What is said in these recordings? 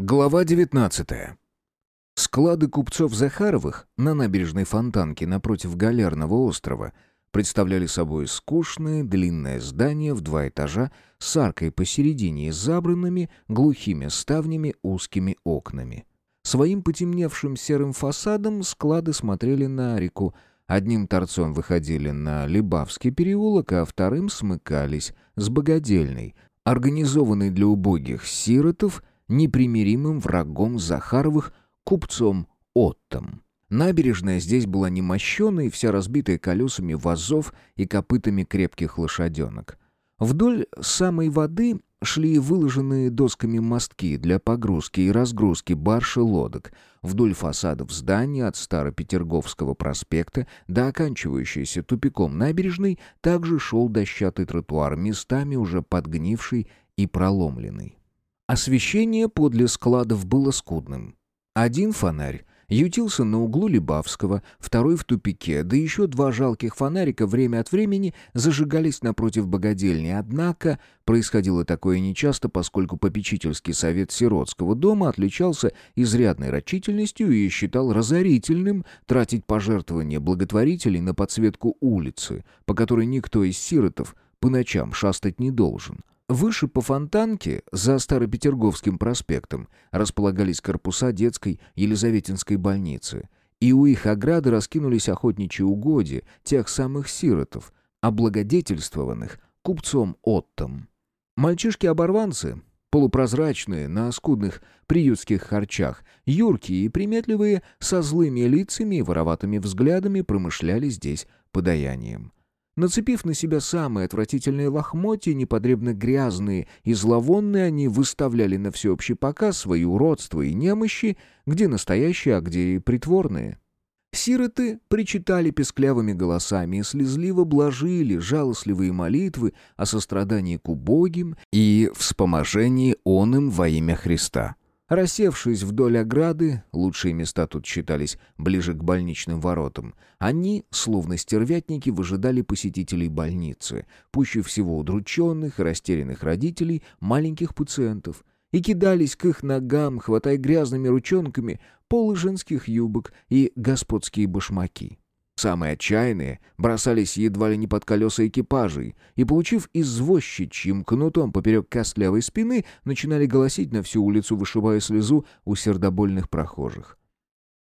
Глава 19. Склады купцов Захаровых на набережной Фонтанки напротив Галерного острова представляли собой скучное длинное здание в два этажа с аркой посередине и забранными глухими ставнями узкими окнами. Своим потемневшим серым фасадом склады смотрели на реку, одним торцом выходили на Либавский переулок, а вторым смыкались с Богодельной, организованной для убогих сиротов – непримиримым врагом Захаровых купцом Оттом. Набережная здесь была немощенной, вся разбитая колесами вазов и копытами крепких лошаденок. Вдоль самой воды шли выложенные досками мостки для погрузки и разгрузки барж и лодок. Вдоль фасадов здания от Старопетерговского проспекта до оканчивающейся тупиком набережной также шел дощатый тротуар, местами уже подгнивший и проломленный. Освещение подле складов было скудным. Один фонарь ютился на углу Либавского, второй в тупике, да еще два жалких фонарика время от времени зажигались напротив богадельни. Однако происходило такое нечасто, поскольку попечительский совет сиротского дома отличался изрядной рачительностью и считал разорительным тратить пожертвования благотворителей на подсветку улицы, по которой никто из сиротов по ночам шастать не должен. Выше по Фонтанке, за Старопетерговским проспектом, располагались корпуса детской Елизаветинской больницы, и у их ограды раскинулись охотничьи угодья тех самых сиротов, облагодетельствованных купцом Оттом. Мальчишки-оборванцы, полупрозрачные, на скудных приютских харчах, юркие и приметливые, со злыми лицами и вороватыми взглядами промышляли здесь подаянием. Нацепив на себя самые отвратительные лохмотья, неподребно грязные и зловонные, они выставляли на всеобщий показ свои уродства и немощи, где настоящие, а где и притворные. Сироты причитали песклявыми голосами и слезливо блажили жалостливые молитвы о сострадании к убогим и вспоможении он им во имя Христа. Рассевшись вдоль ограды, лучшие места тут считались ближе к больничным воротам, они, словно стервятники, выжидали посетителей больницы, пуще всего удрученных и растерянных родителей маленьких пациентов, и кидались к их ногам, хватая грязными ручонками полы женских юбок и господские башмаки. Самые отчаянные бросались едва ли не под колеса экипажей и, получив извозчичьим кнутом поперек костлявой спины, начинали голосить на всю улицу, вышибая слезу у сердобольных прохожих.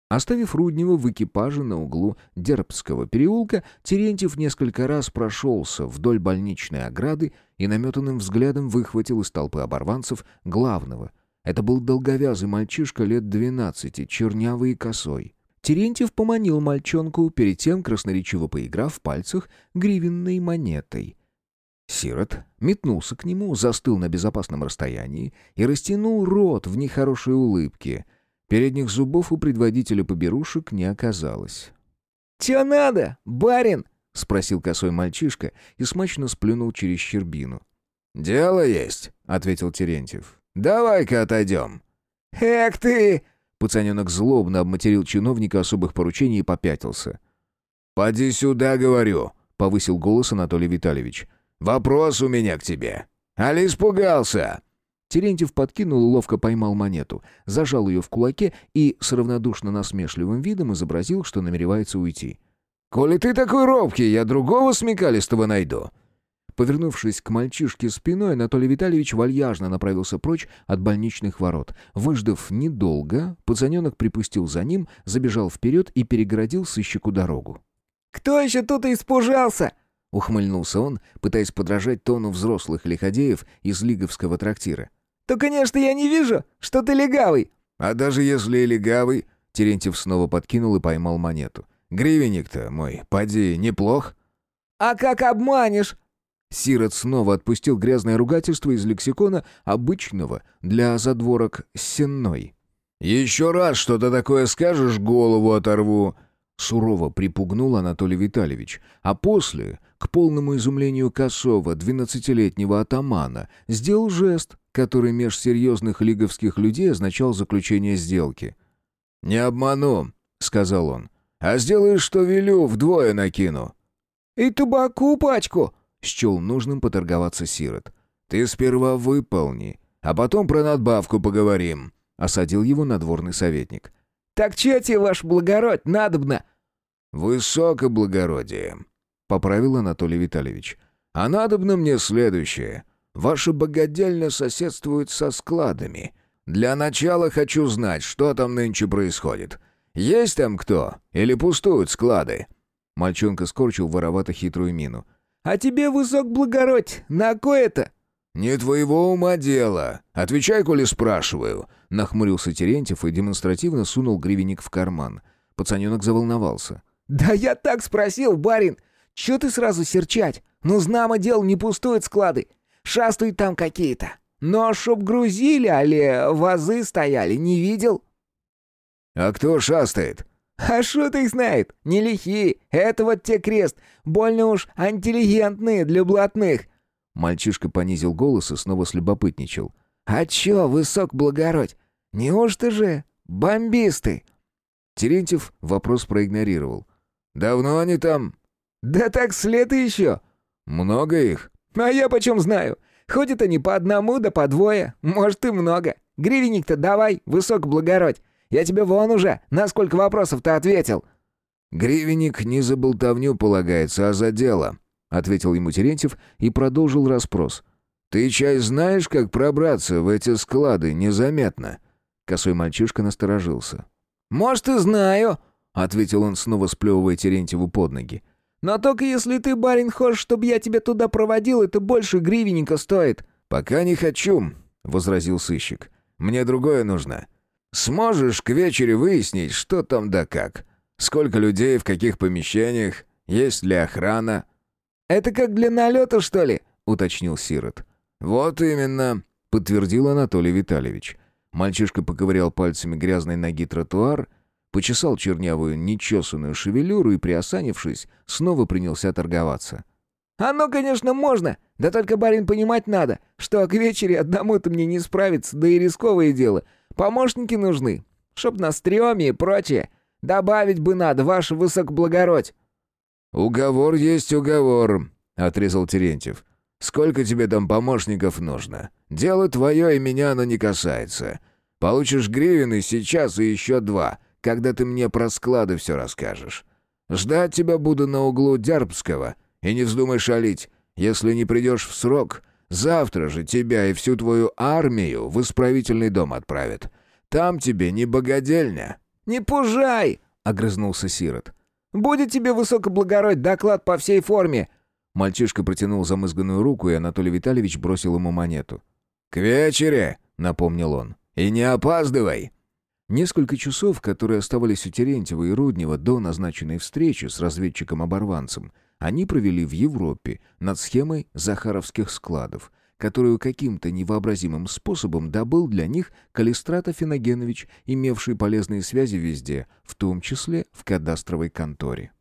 Оставив Руднева в экипаже на углу Дербского переулка, Терентьев несколько раз прошелся вдоль больничной ограды и наметанным взглядом выхватил из толпы оборванцев главного. Это был долговязый мальчишка лет двенадцати, чернявый и косой. Терентьев поманил мальчонку, перед тем красноречиво поиграв в пальцах гривенной монетой. Сирот метнулся к нему, застыл на безопасном расстоянии и растянул рот в нехорошей улыбке. Передних зубов у предводителя поберушек не оказалось. «Чё надо, барин?» — спросил косой мальчишка и смачно сплюнул через щербину. «Дело есть», — ответил Терентьев. «Давай-ка отойдем». «Эх ты!» Пацаненок злобно обматерил чиновника особых поручений и попятился. «Поди сюда, говорю», — повысил голос Анатолий Витальевич. «Вопрос у меня к тебе. Али испугался?» Терентьев подкинул и ловко поймал монету, зажал ее в кулаке и с равнодушно насмешливым видом изобразил, что намеревается уйти. «Коли ты такой робкий, я другого смекалистого найду. Повернувшись к мальчишке спиной, Анатолий Витальевич вальяжно направился прочь от больничных ворот. Выждав недолго, пацаненок припустил за ним, забежал вперед и перегородил сыщику дорогу. «Кто еще тут испужался?» — ухмыльнулся он, пытаясь подражать тону взрослых лиходеев из лиговского трактира. «То, конечно, я не вижу, что ты легавый». «А даже если и легавый...» — Терентьев снова подкинул и поймал монету. «Гривенник-то мой, поди, неплох». «А как обманешь?» Сирот снова отпустил грязное ругательство из лексикона обычного для задворок сенной. «Еще раз что-то такое скажешь, голову оторву!» Сурово припугнул Анатолий Витальевич, а после, к полному изумлению косого двенадцатилетнего атамана, сделал жест, который меж серьезных лиговских людей означал заключение сделки. «Не обману», — сказал он, — «а сделаешь, что велю, вдвое накину». «И табаку пачку», счел нужным поторговаться Сирот. «Ты сперва выполни, а потом про надбавку поговорим», — осадил его надворный советник. «Так чё тебе, ваш благородь, надобно?» «Высокоблагородие», — поправил Анатолий Витальевич. «А надобно мне следующее. Ваша богадельня соседствует со складами. Для начала хочу знать, что там нынче происходит. Есть там кто? Или пустуют склады?» Мальчонка скорчил воровато хитрую мину. «А тебе, высок благородь, на кое-то?» «Не твоего ума дело. Отвечай, коли спрашиваю», — нахмурился Терентьев и демонстративно сунул гривенник в карман. Пацаненок заволновался. «Да я так спросил, барин! Чё ты сразу серчать? Ну, знамо дел, не пустуют склады. Шастают там какие-то. Но чтоб грузили, али вазы стояли, не видел?» «А кто шастает?» «А шо ты их знает? Не лихие. Это вот те крест. Больно уж интеллигентные для блатных». Мальчишка понизил голос и снова слюбопытничал. «А чё, высок благородь? Неужто же бомбисты?» Терентьев вопрос проигнорировал. «Давно они там?» «Да так с лета еще». «Много их?» «А я почем знаю? Ходят они по одному да по двое. Может, и много. Гривенник-то давай, высок благородь. Я тебе вон уже на сколько вопросов-то ответил». «Гривенник не за болтовню полагается, а за дело», — ответил ему Терентьев и продолжил расспрос. «Ты, чай, знаешь, как пробраться в эти склады незаметно?» Косой мальчишка насторожился. «Может, и знаю», — ответил он, снова сплевывая Терентьеву под ноги. «Но только если ты, барин, хочешь, чтобы я тебя туда проводил, это больше гривенника стоит». «Пока не хочу», — возразил сыщик. «Мне другое нужно. Сможешь к вечеру выяснить, что там да как? Сколько людей, в каких помещениях? Есть ли охрана?» «Это как для налета, что ли?» — уточнил Сирот. «Вот именно», — подтвердил Анатолий Витальевич. Мальчишка поковырял пальцами грязной ноги тротуар, почесал чернявую, нечесанную шевелюру и, приосанившись, снова принялся торговаться. «Оно, конечно, можно, да только, барин, понимать надо, что к вечере одному-то мне не справиться, да и рисковое дело. Помощники нужны, чтоб на стреме и прочее. Добавить бы надо, ваше высокоблагородь». «Уговор есть уговор», — отрезал Терентьев. Сколько тебе там помощников нужно? Дело твое и меня оно не касается. Получишь гривен и сейчас, и еще два, когда ты мне про склады все расскажешь. Ждать тебя буду на углу Дярбского, и не вздумай шалить. Если не придешь в срок, завтра же тебя и всю твою армию в исправительный дом отправят. Там тебе не богадельня». «Не пужай!» — огрызнулся Сирот. «Будет тебе высокоблагородь доклад по всей форме. Мальчишка протянул замызганную руку, и Анатолий Витальевич бросил ему монету. «К вечере!» — напомнил он. «И не опаздывай!» Несколько часов, которые оставались у Терентьева и Руднева до назначенной встречи с разведчиком-оборванцем, они провели в Европе над схемой захаровских складов, которую каким-то невообразимым способом добыл для них Калистрата Финогенович, имевший полезные связи везде, в том числе в кадастровой конторе.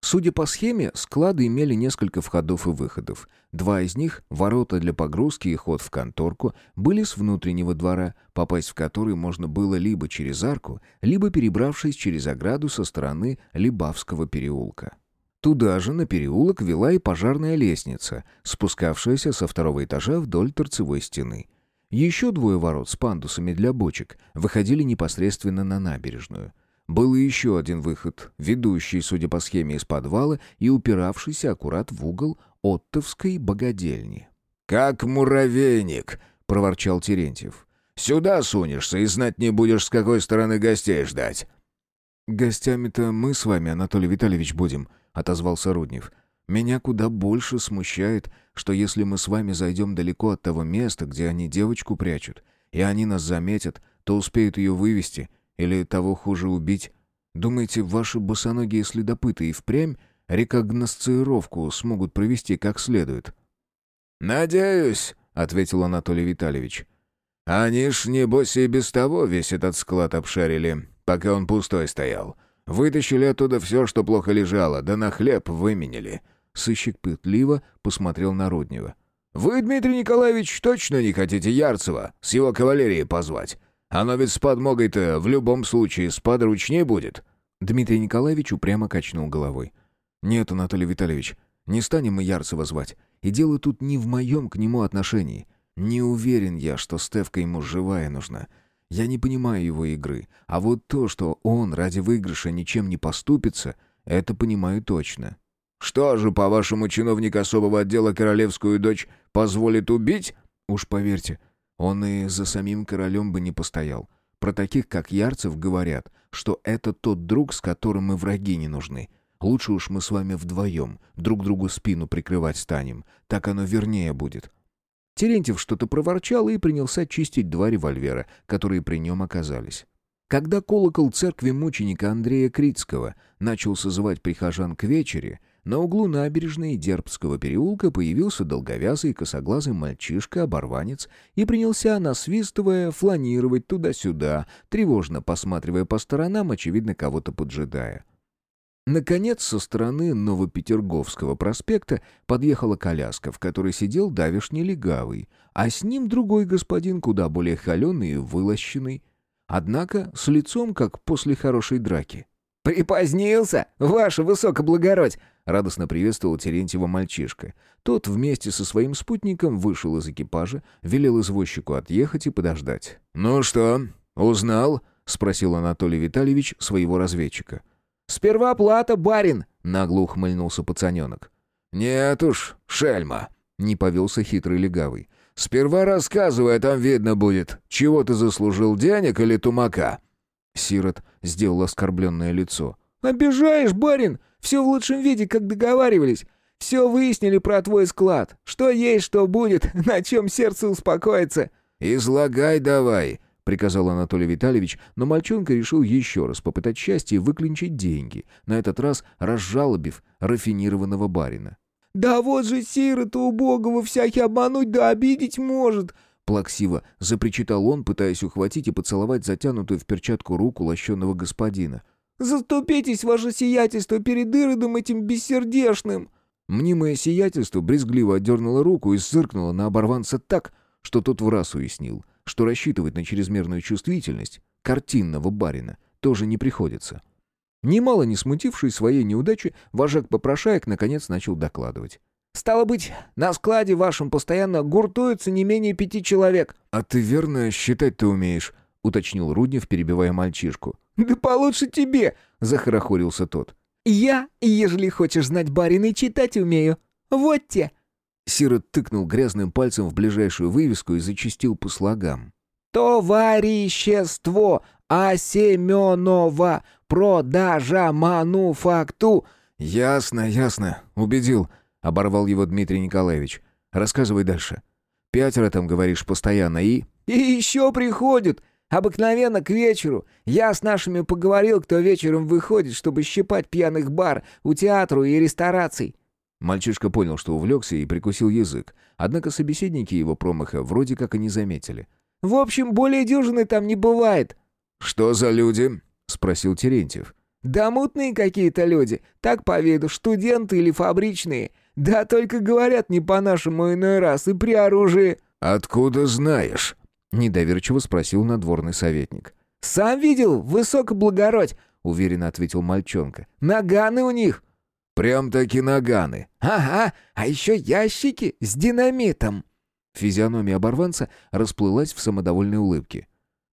Судя по схеме, склады имели несколько входов и выходов. Два из них, ворота для погрузки и ход в конторку, были с внутреннего двора, попасть в который можно было либо через арку, либо перебравшись через ограду со стороны Либавского переулка. Туда же, на переулок, вела и пожарная лестница, спускавшаяся со второго этажа вдоль торцевой стены. Еще двое ворот с пандусами для бочек выходили непосредственно на набережную – был еще один выход, ведущий, судя по схеме, из подвала и упиравшийся аккурат в угол Оттовской богадельни. «Как муравейник!» — проворчал Терентьев. «Сюда сунешься и знать не будешь, с какой стороны гостей ждать». «Гостями-то мы с вами, Анатолий Витальевич, будем», — отозвался Руднев. «Меня куда больше смущает, что если мы с вами зайдем далеко от того места, где они девочку прячут, и они нас заметят, то успеют ее вывести, или того хуже убить? Думаете, ваши босоногие следопыты и впрямь рекогносцировку смогут провести как следует?» «Надеюсь», — ответил Анатолий Витальевич. «Они ж, небось, и без того весь этот склад обшарили, пока он пустой стоял. Вытащили оттуда все, что плохо лежало, да на хлеб выменили». Сыщик пытливо посмотрел на Руднева. «Вы, Дмитрий Николаевич, точно не хотите Ярцева с его кавалерией позвать? Оно ведь с подмогой-то в любом случае сподручнее будет». Дмитрий Николаевич упрямо качнул головой. «Нет, Анатолий Витальевич, не станем мы Ярцева звать. И дело тут не в моем к нему отношении. Не уверен я, что Стевка ему живая нужна. Я не понимаю его игры, а вот то, что он ради выигрыша ничем не поступится, это понимаю точно. «Что же, по-вашему, чиновник особого отдела королевскую дочь позволит убить?» «Уж поверьте, он и за самим королем бы не постоял. Про таких, как Ярцев, говорят, что это тот друг, с которым мы враги не нужны. Лучше уж мы с вами вдвоем друг другу спину прикрывать станем. Так оно вернее будет». Терентьев что-то проворчал и принялся чистить два револьвера, которые при нем оказались. Когда колокол церкви мученика Андрея Крицкого начал созывать прихожан к вечере, на углу набережной Дербского переулка появился долговязый косоглазый мальчишка-оборванец и принялся, насвистывая, фланировать туда-сюда, тревожно посматривая по сторонам, очевидно, кого-то поджидая. Наконец, со стороны Новопетерговского проспекта подъехала коляска, в которой сидел давишний легавый, а с ним другой господин, куда более холеный и вылощенный, однако с лицом, как после хорошей драки. «Припозднился, ваше высокоблагородь!» — радостно приветствовал Терентьева мальчишка. Тот вместе со своим спутником вышел из экипажа, велел извозчику отъехать и подождать. «Ну что, узнал?» — спросил Анатолий Витальевич своего разведчика. «Сперва плата, барин!» — нагло ухмыльнулся пацаненок. «Нет уж, шельма!» — не повелся хитрый легавый. «Сперва рассказывай, а там видно будет, чего ты заслужил, денег или тумака?» Сирот сделал оскорбленное лицо. «Обижаешь, барин! Все в лучшем виде, как договаривались. Все выяснили про твой склад. Что есть, что будет, на чем сердце успокоится». «Излагай давай», — приказал Анатолий Витальевич, но мальчонка решил еще раз попытать счастье и выклинчить деньги, на этот раз разжалобив рафинированного барина. «Да вот же сирота убогого всякий обмануть да обидеть может!» Плаксиво запричитал он, пытаясь ухватить и поцеловать затянутую в перчатку руку лощенного господина. Заступитесь, ваше сиятельство, перед Иродом этим бессердешным!» Мнимое сиятельство брезгливо отдернуло руку и зыркнуло на оборванца так, что тот в раз уяснил, что рассчитывать на чрезмерную чувствительность картинного барина тоже не приходится. Немало не смутившись своей неудачи, вожак попрошаек наконец начал докладывать. «Стало быть, на складе вашем постоянно гуртуются не менее пяти человек». «А ты верно считать-то умеешь?» — уточнил Руднев, перебивая мальчишку. «Да получше тебе!» — захорохорился тот. «Я, ежели хочешь знать, барин, и читать умею. Вот те!» Сирот тыкнул грязным пальцем в ближайшую вывеску и зачистил по слогам. «Товарищество Асеменова продажа мануфакту...» «Ясно, ясно. Убедил», — оборвал его Дмитрий Николаевич. «Рассказывай дальше. Пятеро там, говоришь, постоянно и...» «И еще приходят. Обыкновенно к вечеру. Я с нашими поговорил, кто вечером выходит, чтобы щипать пьяных бар у театру и рестораций». Мальчишка понял, что увлекся и прикусил язык. Однако собеседники его промаха вроде как и не заметили. «В общем, более дюжины там не бывает». «Что за люди?» — спросил Терентьев. «Да мутные какие-то люди. Так по виду, студенты или фабричные. Да только говорят не по-нашему иной раз и при оружии». «Откуда знаешь?» Недоверчиво спросил надворный советник. «Сам видел, высокоблагородь!» — уверенно ответил мальчонка. «Наганы у них!» «Прям-таки наганы!» «Ага, а еще ящики с динамитом!» Физиономия оборванца расплылась в самодовольной улыбке.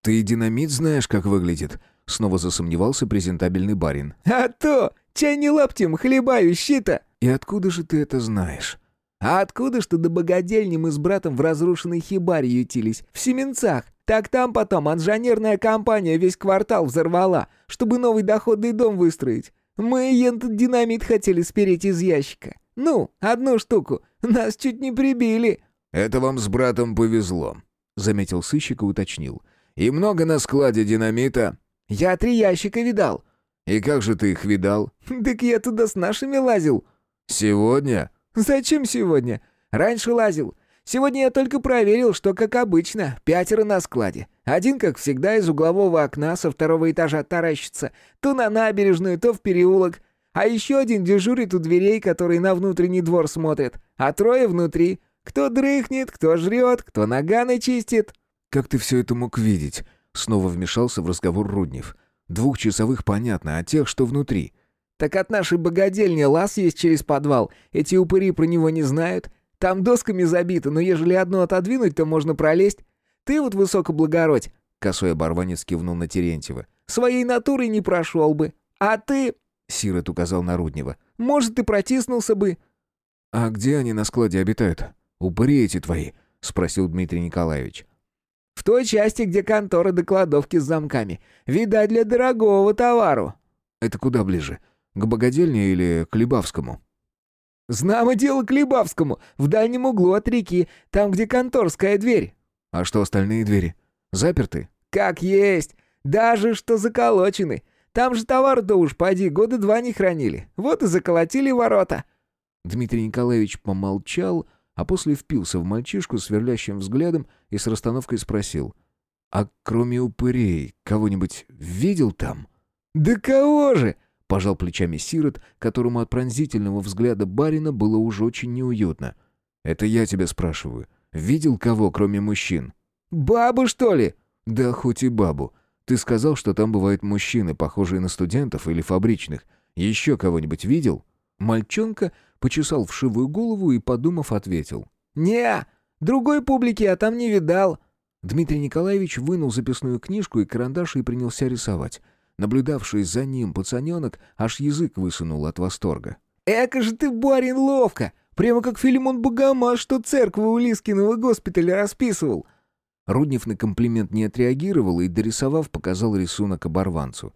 «Ты динамит знаешь, как выглядит?» Снова засомневался презентабельный барин. «А то! Чай не лаптем хлебающий-то!» «И откуда же ты это знаешь?» А откуда что до богадельни мы с братом в разрушенной хибаре ютились? В Семенцах. Так там потом инженерная компания весь квартал взорвала, чтобы новый доходный дом выстроить. Мы ент динамит хотели спереть из ящика. Ну, одну штуку. Нас чуть не прибили. «Это вам с братом повезло», — заметил сыщик и уточнил. «И много на складе динамита?» «Я три ящика видал». «И как же ты их видал?» «Так я туда с нашими лазил». «Сегодня?» «Зачем сегодня? Раньше лазил. Сегодня я только проверил, что, как обычно, пятеро на складе. Один, как всегда, из углового окна со второго этажа таращится. То на набережную, то в переулок. А еще один дежурит у дверей, которые на внутренний двор смотрят. А трое внутри. Кто дрыхнет, кто жрет, кто наганы чистит». «Как ты все это мог видеть?» Снова вмешался в разговор Руднев. «Двухчасовых понятно, а тех, что внутри?» Так от нашей богадельни лаз есть через подвал. Эти упыри про него не знают. Там досками забито, но ежели одну отодвинуть, то можно пролезть. Ты вот высокоблагородь. Косой оборванец кивнул на Терентьева. «Своей натурой не прошел бы. А ты...» Сирот указал на Руднева. «Может, и протиснулся бы». «А где они на складе обитают? Упыри эти твои?» — спросил Дмитрий Николаевич. «В той части, где контора до кладовки с замками. Видать, для дорогого товару». «Это куда ближе? К богадельне или к Либавскому?» «Знамо дело к Либавскому, в дальнем углу от реки, там, где конторская дверь». «А что остальные двери? Заперты?» «Как есть. Даже что заколочены. Там же товар-то уж, поди, года два не хранили. Вот и заколотили ворота». Дмитрий Николаевич помолчал, а после впился в мальчишку сверлящим взглядом и с расстановкой спросил. «А кроме упырей, кого-нибудь видел там?» «Да кого же?» — пожал плечами Сирот, которому от пронзительного взгляда барина было уже очень неуютно. «Это я тебя спрашиваю. Видел кого, кроме мужчин?» «Бабу, что ли?» «Да хоть и бабу. Ты сказал, что там бывают мужчины, похожие на студентов или фабричных. Еще кого-нибудь видел?» Мальчонка почесал вшивую голову и, подумав, ответил. «Не, другой публики я там не видал». Дмитрий Николаевич вынул записную книжку и карандаш и принялся рисовать. Наблюдавший за ним пацаненок аж язык высунул от восторга. «Эка же ты, барин, ловко! Прямо как Филимон Богомаз, что церковь у Лискиного госпиталя расписывал!» Руднев на комплимент не отреагировал и, дорисовав, показал рисунок оборванцу.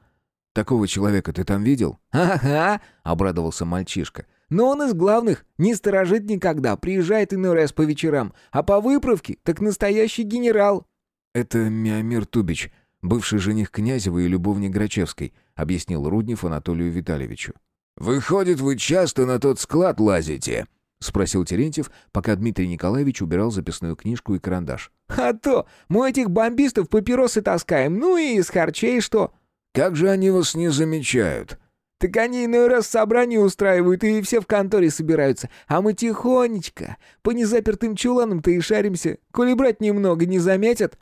«Такого человека ты там видел?» «Ага!» — обрадовался мальчишка. «Но он из главных, не сторожит никогда, приезжает иной раз по вечерам, а по выправке так настоящий генерал». «Это Миамир Тубич, бывший жених Князева и любовник Грачевской», — объяснил Руднев Анатолию Витальевичу. «Выходит, вы часто на тот склад лазите?» — спросил Терентьев, пока Дмитрий Николаевич убирал записную книжку и карандаш. «А то! Мы этих бомбистов папиросы таскаем, ну и из харчей что...» «Как же они вас не замечают?» «Так они иной раз собрание устраивают, и все в конторе собираются, а мы тихонечко, по незапертым чуланам-то и шаримся, коли брать немного, не заметят».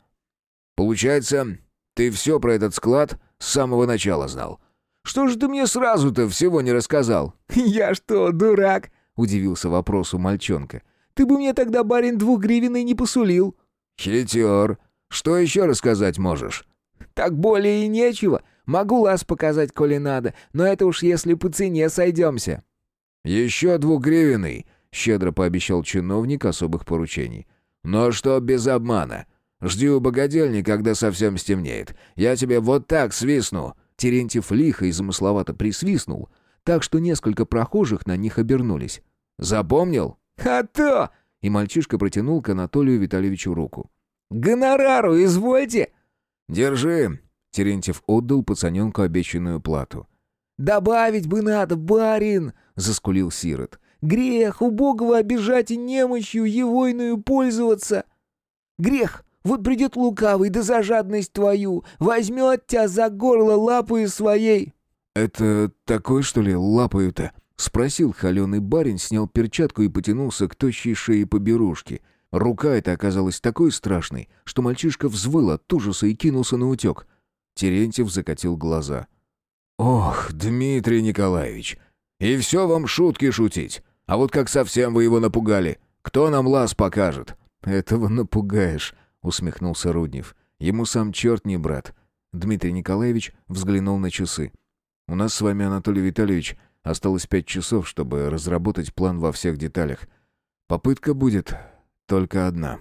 «Получается, ты все про этот склад с самого начала знал. Что же ты мне сразу-то всего не рассказал?» «Я что, дурак?» — удивился вопросу мальчонка. «Ты бы мне тогда, барин, двух гривен не посулил». «Хитер. Что еще рассказать можешь?» «Так более и нечего. Могу лаз показать, коли надо, но это уж если по цене сойдемся». «Еще двухгривенный», — щедро пообещал чиновник особых поручений. «Но что без обмана? Жди у богадельни, когда совсем стемнеет. Я тебе вот так свистну». Терентьев лихо и замысловато присвистнул, так что несколько прохожих на них обернулись. «Запомнил?» «А то!» И мальчишка протянул к Анатолию Витальевичу руку. «Гонорару, извольте!» «Держи!» Терентьев отдал пацаненку обещанную плату. «Добавить бы надо, барин!» — заскулил Сирот. «Грех убогого обижать и немощью егойную пользоваться! Грех! Вот придет лукавый, да за жадность твою, возьмет тебя за горло лапою своей!» «Это такой, что ли, лапою-то?» — спросил холеный барин, снял перчатку и потянулся к тощей шее поберушки. Рука эта оказалась такой страшной, что мальчишка взвыл от ужаса и кинулся на утек. Терентьев закатил глаза. «Ох, Дмитрий Николаевич, и все вам шутки шутить. А вот как совсем вы его напугали. Кто нам лаз покажет?» «Этого напугаешь», — усмехнулся Руднев. «Ему сам черт не брат». Дмитрий Николаевич взглянул на часы. «У нас с вами, Анатолий Витальевич, осталось пять часов, чтобы разработать план во всех деталях. Попытка будет только одна».